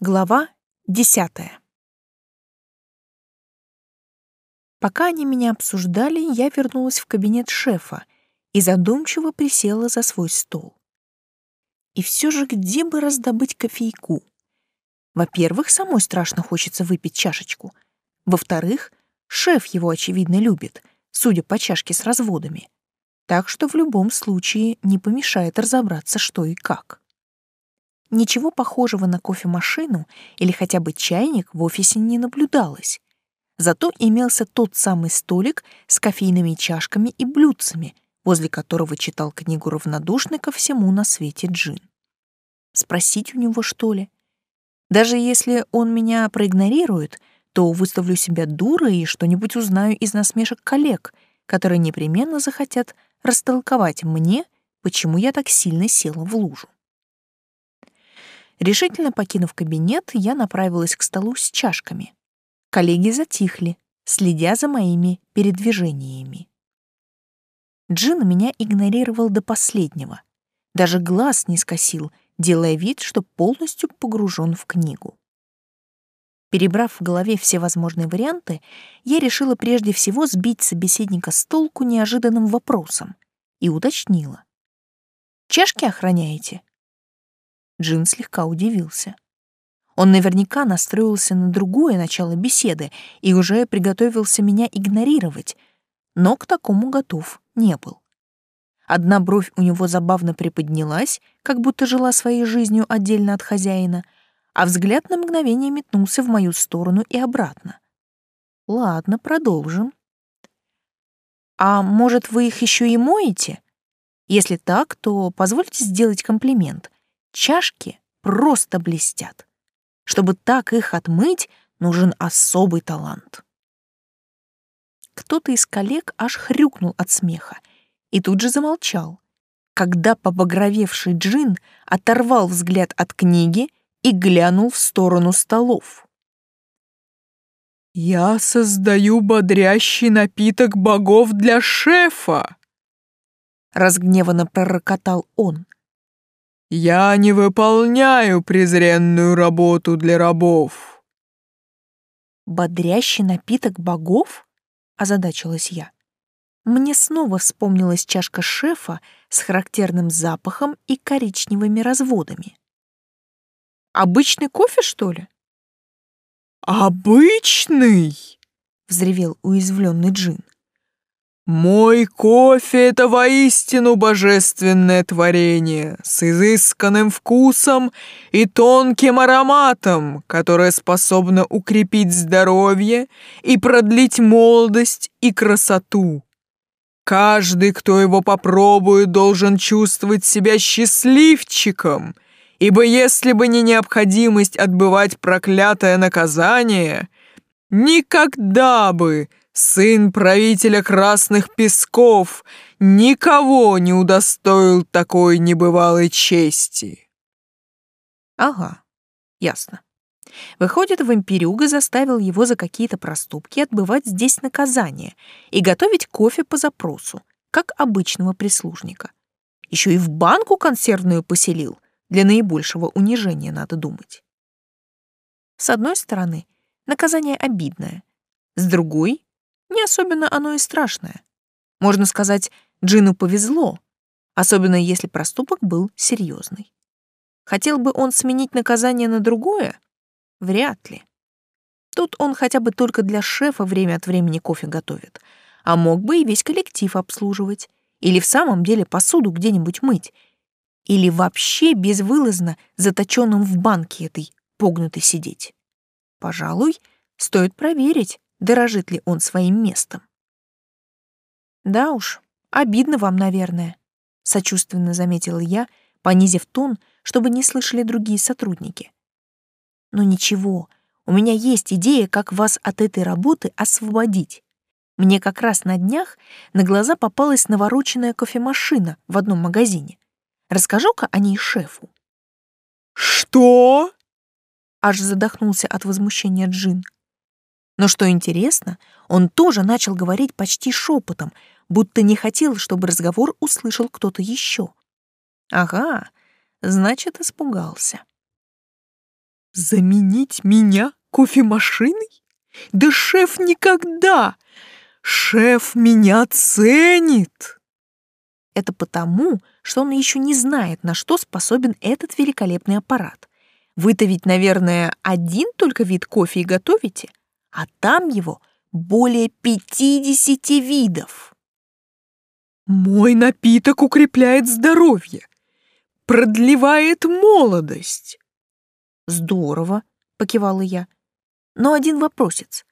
Глава десятая. Пока они меня обсуждали, я вернулась в кабинет шефа и задумчиво присела за свой стол. И все же где бы раздобыть кофейку? Во-первых, самой страшно хочется выпить чашечку. Во-вторых, шеф его, очевидно, любит, судя по чашке с разводами. Так что в любом случае не помешает разобраться, что и как. Ничего похожего на кофемашину или хотя бы чайник в офисе не наблюдалось. Зато имелся тот самый столик с кофейными чашками и блюдцами, возле которого читал книгу равнодушно ко всему на свете Джин. Спросить у него, что ли? Даже если он меня проигнорирует, то выставлю себя дурой и что-нибудь узнаю из насмешек коллег, которые непременно захотят растолковать мне, почему я так сильно села в лужу. Решительно покинув кабинет, я направилась к столу с чашками. Коллеги затихли, следя за моими передвижениями. Джин меня игнорировал до последнего. Даже глаз не скосил, делая вид, что полностью погружен в книгу. Перебрав в голове все возможные варианты, я решила прежде всего сбить собеседника с толку неожиданным вопросом и уточнила. «Чашки охраняете?» Джин слегка удивился. Он наверняка настроился на другое начало беседы и уже приготовился меня игнорировать, но к такому готов не был. Одна бровь у него забавно приподнялась, как будто жила своей жизнью отдельно от хозяина, а взгляд на мгновение метнулся в мою сторону и обратно. Ладно, продолжим. А может, вы их еще и моете? Если так, то позвольте сделать комплимент. Чашки просто блестят. Чтобы так их отмыть, нужен особый талант. Кто-то из коллег аж хрюкнул от смеха и тут же замолчал, когда побагровевший джин оторвал взгляд от книги и глянул в сторону столов. «Я создаю бодрящий напиток богов для шефа!» Разгневанно пророкотал он. Я не выполняю презренную работу для рабов. Бодрящий напиток богов? Озадачилась я. Мне снова вспомнилась чашка шефа с характерным запахом и коричневыми разводами. Обычный кофе, что ли? Обычный? взревел уязвленный джин. Мой кофе — это воистину божественное творение, с изысканным вкусом и тонким ароматом, которое способно укрепить здоровье и продлить молодость и красоту. Каждый, кто его попробует, должен чувствовать себя счастливчиком, ибо если бы не необходимость отбывать проклятое наказание, никогда бы сын правителя Красных Песков, никого не удостоил такой небывалой чести. Ага, ясно. Выходит, вампирюга заставил его за какие-то проступки отбывать здесь наказание и готовить кофе по запросу, как обычного прислужника. Еще и в банку консервную поселил, для наибольшего унижения, надо думать. С одной стороны, наказание обидное, с другой не особенно оно и страшное. Можно сказать, Джину повезло, особенно если проступок был серьезный. Хотел бы он сменить наказание на другое? Вряд ли. Тут он хотя бы только для шефа время от времени кофе готовит, а мог бы и весь коллектив обслуживать, или в самом деле посуду где-нибудь мыть, или вообще безвылазно заточенным в банке этой погнутой сидеть. Пожалуй, стоит проверить, дорожит ли он своим местом. «Да уж, обидно вам, наверное», — сочувственно заметила я, понизив тон, чтобы не слышали другие сотрудники. «Но ничего, у меня есть идея, как вас от этой работы освободить. Мне как раз на днях на глаза попалась навороченная кофемашина в одном магазине. Расскажу-ка о ней шефу». «Что?» Аж задохнулся от возмущения Джин. Но что интересно, он тоже начал говорить почти шепотом, будто не хотел, чтобы разговор услышал кто-то еще. Ага, значит, испугался. Заменить меня кофемашиной? Да шеф никогда! Шеф меня ценит! Это потому, что он еще не знает, на что способен этот великолепный аппарат. Вы-то ведь, наверное, один только вид кофе и готовите, а там его более 50 видов. Мой напиток укрепляет здоровье, продлевает молодость. Здорово, покивала я. Но один вопросец.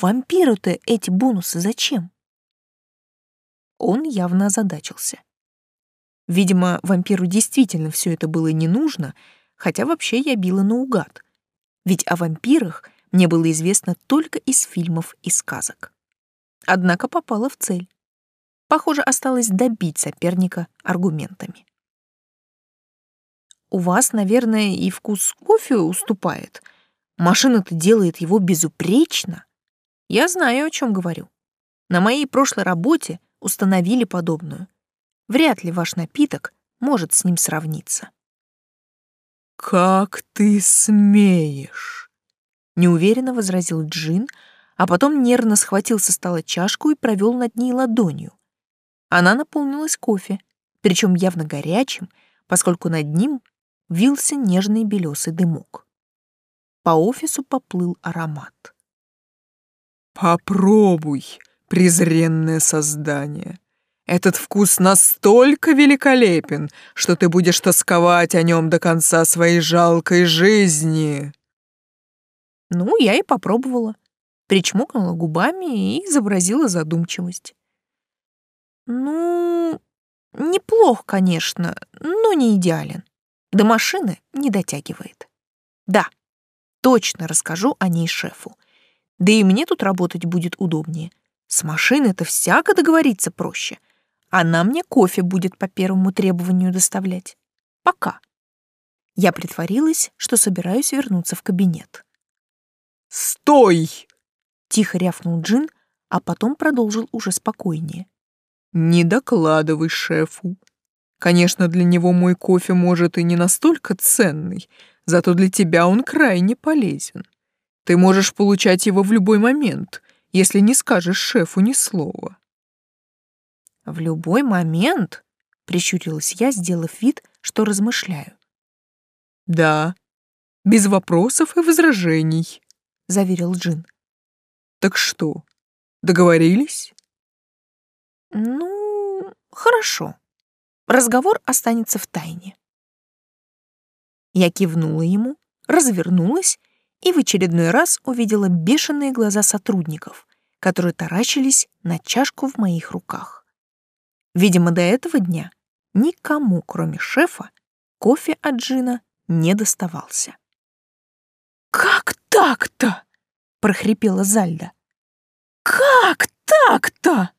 Вампиру-то эти бонусы зачем? Он явно озадачился. Видимо, вампиру действительно все это было не нужно, хотя вообще я била наугад. Ведь о вампирах мне было известно только из фильмов и сказок. Однако попала в цель. Похоже, осталось добить соперника аргументами. У вас, наверное, и вкус кофе уступает. Машина-то делает его безупречно. Я знаю, о чем говорю. На моей прошлой работе установили подобную. Вряд ли ваш напиток может с ним сравниться. «Как ты смеешь?» — неуверенно возразил Джин, а потом нервно схватил со стола чашку и провел над ней ладонью. Она наполнилась кофе, причем явно горячим, поскольку над ним вился нежный белесый дымок. По офису поплыл аромат. «Попробуй, презренное создание. Этот вкус настолько великолепен, что ты будешь тосковать о нем до конца своей жалкой жизни». Ну, я и попробовала. Причмокнула губами и изобразила задумчивость. Ну, неплох, конечно, но не идеален. До машины не дотягивает. Да, точно расскажу о ней шефу. Да и мне тут работать будет удобнее. С машиной-то всяко договориться проще. Она мне кофе будет по первому требованию доставлять. Пока. Я притворилась, что собираюсь вернуться в кабинет. «Стой!» — тихо рявкнул Джин, а потом продолжил уже спокойнее. «Не докладывай шефу. Конечно, для него мой кофе может и не настолько ценный, зато для тебя он крайне полезен. Ты можешь получать его в любой момент, если не скажешь шефу ни слова». «В любой момент?» — прищурилась я, сделав вид, что размышляю. «Да, без вопросов и возражений», — заверил Джин. «Так что, договорились?» «Ну, хорошо. Разговор останется в тайне». Я кивнула ему, развернулась и в очередной раз увидела бешеные глаза сотрудников, которые таращились на чашку в моих руках. Видимо, до этого дня никому, кроме шефа, кофе от Джина не доставался. «Как так-то?» — прохрипела Зальда. «Как так-то?»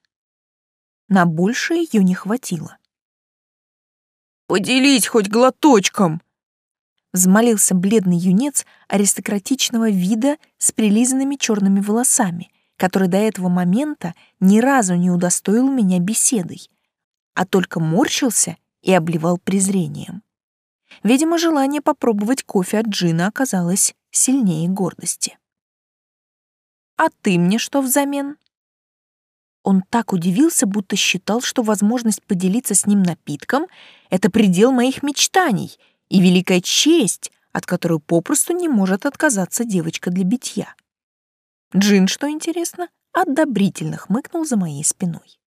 На больше ее не хватило. «Поделись хоть глоточком!» Взмолился бледный юнец аристократичного вида с прилизанными черными волосами, который до этого момента ни разу не удостоил меня беседой, а только морщился и обливал презрением. Видимо, желание попробовать кофе от Джина оказалось сильнее гордости. «А ты мне что взамен?» Он так удивился, будто считал, что возможность поделиться с ним напитком — это предел моих мечтаний и великая честь, от которой попросту не может отказаться девочка для битья. Джин, что интересно, одобрительно хмыкнул за моей спиной.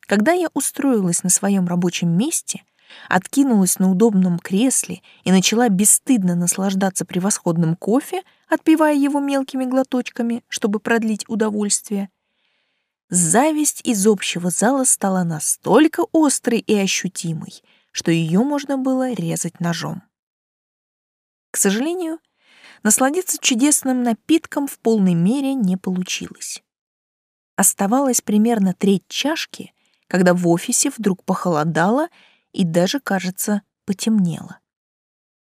Когда я устроилась на своем рабочем месте, откинулась на удобном кресле и начала бесстыдно наслаждаться превосходным кофе, отпивая его мелкими глоточками, чтобы продлить удовольствие, зависть из общего зала стала настолько острой и ощутимой, что ее можно было резать ножом. К сожалению, насладиться чудесным напитком в полной мере не получилось. Оставалось примерно треть чашки, когда в офисе вдруг похолодало и даже, кажется, потемнело.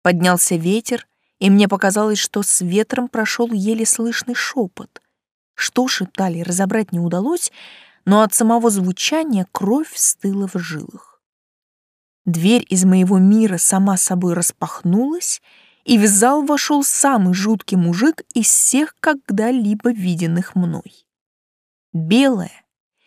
Поднялся ветер, и мне показалось, что с ветром прошел еле слышный шепот. Что шептали, разобрать не удалось, но от самого звучания кровь стыла в жилах. Дверь из моего мира сама собой распахнулась, и в зал вошел самый жуткий мужик из всех когда-либо виденных мной. Белое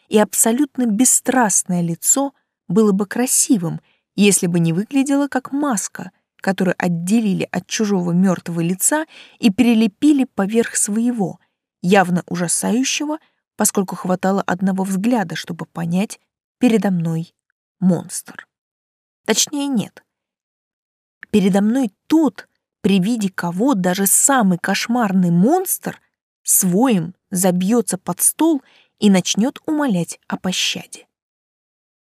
и абсолютно бесстрастное лицо было бы красивым, если бы не выглядело как маска, которую отделили от чужого мертвого лица и перелепили поверх своего, явно ужасающего, поскольку хватало одного взгляда, чтобы понять, передо мной монстр. Точнее, нет. Передо мной тот, при виде кого даже самый кошмарный монстр своим забьется под стол и начнет умолять о пощаде.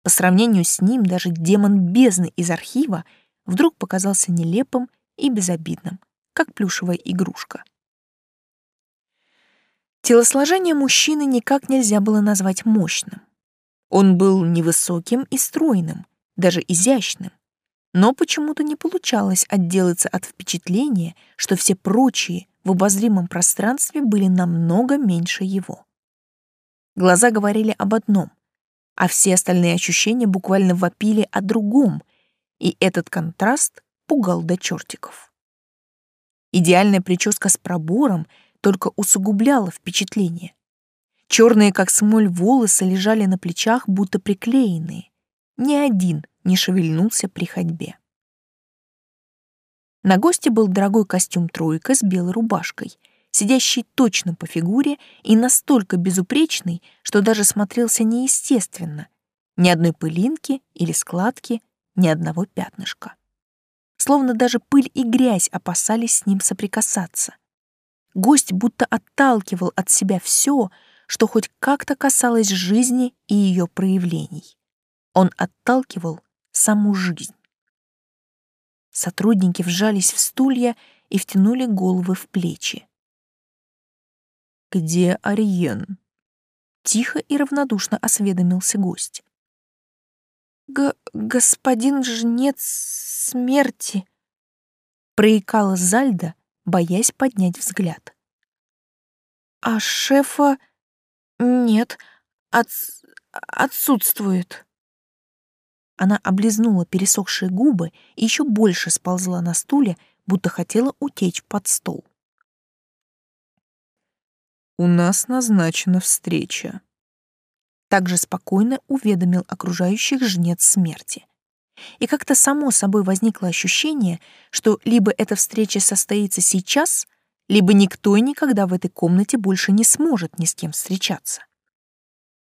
По сравнению с ним даже демон бездны из архива вдруг показался нелепым и безобидным, как плюшевая игрушка. Телосложение мужчины никак нельзя было назвать мощным. Он был невысоким и стройным, даже изящным, но почему-то не получалось отделаться от впечатления, что все прочие в обозримом пространстве были намного меньше его. Глаза говорили об одном, а все остальные ощущения буквально вопили о другом, и этот контраст пугал до чертиков. Идеальная прическа с пробором только усугубляла впечатление. Черные, как смоль, волосы лежали на плечах, будто приклеенные. Ни один не шевельнулся при ходьбе. На госте был дорогой костюм «тройка» с белой рубашкой, сидящий точно по фигуре и настолько безупречный, что даже смотрелся неестественно. Ни одной пылинки или складки, ни одного пятнышка. Словно даже пыль и грязь опасались с ним соприкасаться. Гость будто отталкивал от себя все, что хоть как-то касалось жизни и ее проявлений. Он отталкивал саму жизнь. Сотрудники вжались в стулья и втянули головы в плечи. «Где Ариен?» — тихо и равнодушно осведомился гость. Г «Господин жнец смерти», — проикала Зальда, боясь поднять взгляд. «А шефа нет, от... отсутствует». Она облизнула пересохшие губы и еще больше сползла на стуле, будто хотела утечь под стол. «У нас назначена встреча», — также спокойно уведомил окружающих жнец смерти. И как-то само собой возникло ощущение, что либо эта встреча состоится сейчас, либо никто и никогда в этой комнате больше не сможет ни с кем встречаться.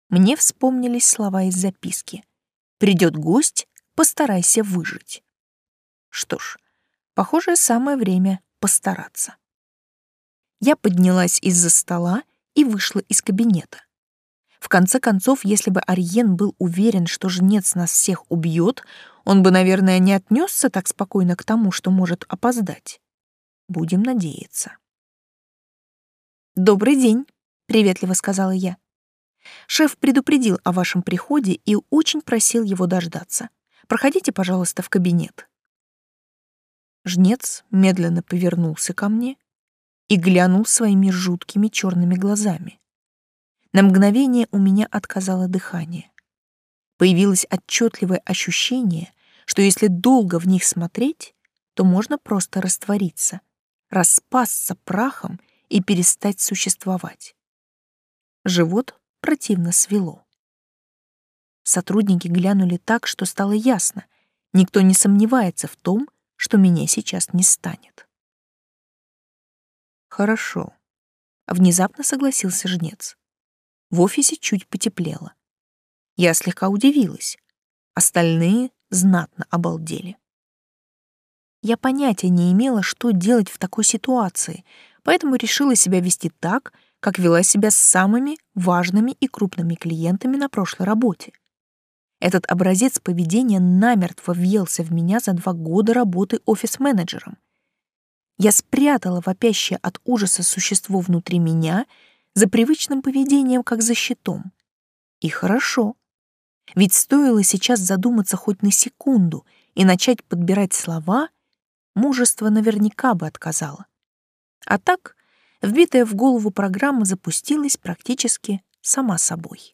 Мне вспомнились слова из записки — Придет гость, постарайся выжить. Что ж, похоже, самое время постараться. Я поднялась из-за стола и вышла из кабинета. В конце концов, если бы Ариен был уверен, что жнец нас всех убьет, он бы, наверное, не отнесся так спокойно к тому, что может опоздать. Будем надеяться. «Добрый день», — приветливо сказала я. Шеф предупредил о вашем приходе и очень просил его дождаться. Проходите, пожалуйста, в кабинет. Жнец медленно повернулся ко мне и глянул своими жуткими черными глазами. На мгновение у меня отказало дыхание. Появилось отчетливое ощущение, что если долго в них смотреть, то можно просто раствориться, распасться прахом и перестать существовать. Живот противно свело. Сотрудники глянули так, что стало ясно. Никто не сомневается в том, что меня сейчас не станет. «Хорошо», — внезапно согласился жнец. В офисе чуть потеплело. Я слегка удивилась. Остальные знатно обалдели. Я понятия не имела, что делать в такой ситуации, поэтому решила себя вести так, как вела себя с самыми важными и крупными клиентами на прошлой работе. Этот образец поведения намертво въелся в меня за два года работы офис-менеджером. Я спрятала вопящее от ужаса существо внутри меня за привычным поведением, как за щитом. И хорошо. Ведь стоило сейчас задуматься хоть на секунду и начать подбирать слова, мужество наверняка бы отказало. А так Вбитая в голову программа запустилась практически сама собой.